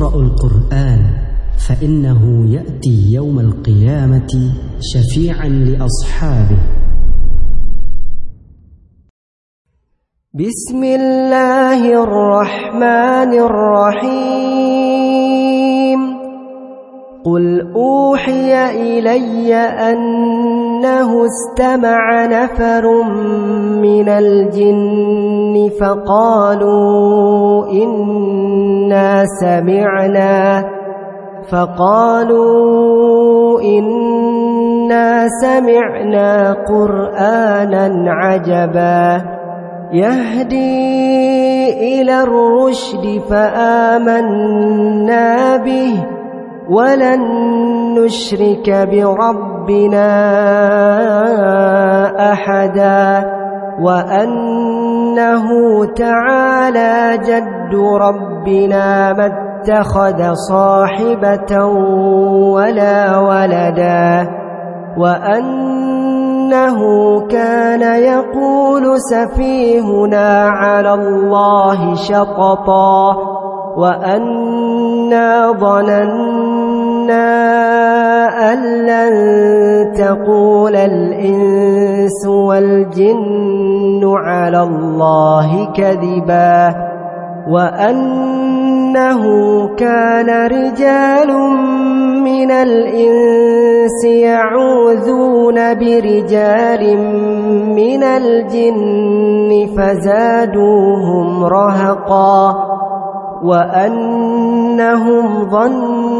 اقرأوا القرآن فإنه يأتي يوم القيامة شفيعا لأصحابه. بسم الله الرحمن الرحيم. قل أوحي إلي أنه استمع نفر من الجن فقالوا إنا سمعنا. فقالوا إنا سمعنا قرآنا عجبا. يهدي إلى الرشد فآمنا به. ولن نشرك بربنا أحدا. وأنه تعالى جد ربنا ما اتخذ صاحبة ولا ولدا وأنه كان يقول سفيهنا على الله شططا وأنا ظننا أن لن تقول الإنس والجن على الله كذبا وأنه كان رجال من الإنس يعوذون برجال من الجن فزادوهم رهقا وأنهم ظنوا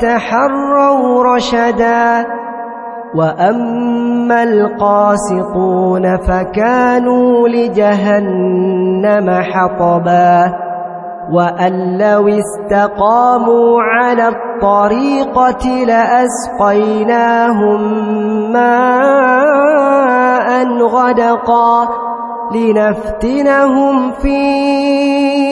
تحروا رشدا. وأما القاسطون فكانوا لجهنم حطبا. وأن لو استقاموا على الطريقة لأسقيناهم ماء غدقا لنفتنهم فيه.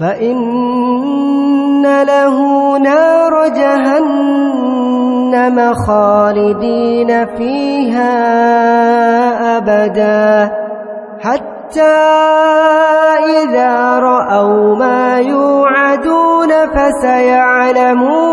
فإن له نار جهنم خالدين فيها أبدا حتى إذا رأوا ما يوعدون فسيعلمون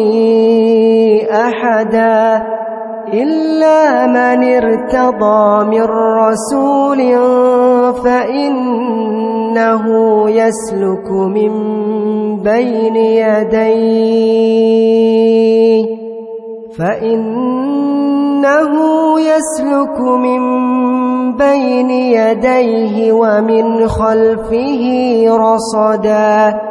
أحدا إلا من ارتضى من رسول فإنه يسلك من بين يديه فإنه يسلك من بين يديه ومن خلفه رصدا